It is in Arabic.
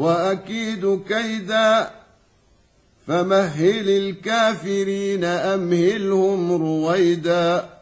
وأكيد كيدا. فمهل الكافرين أمهلهم رويداً.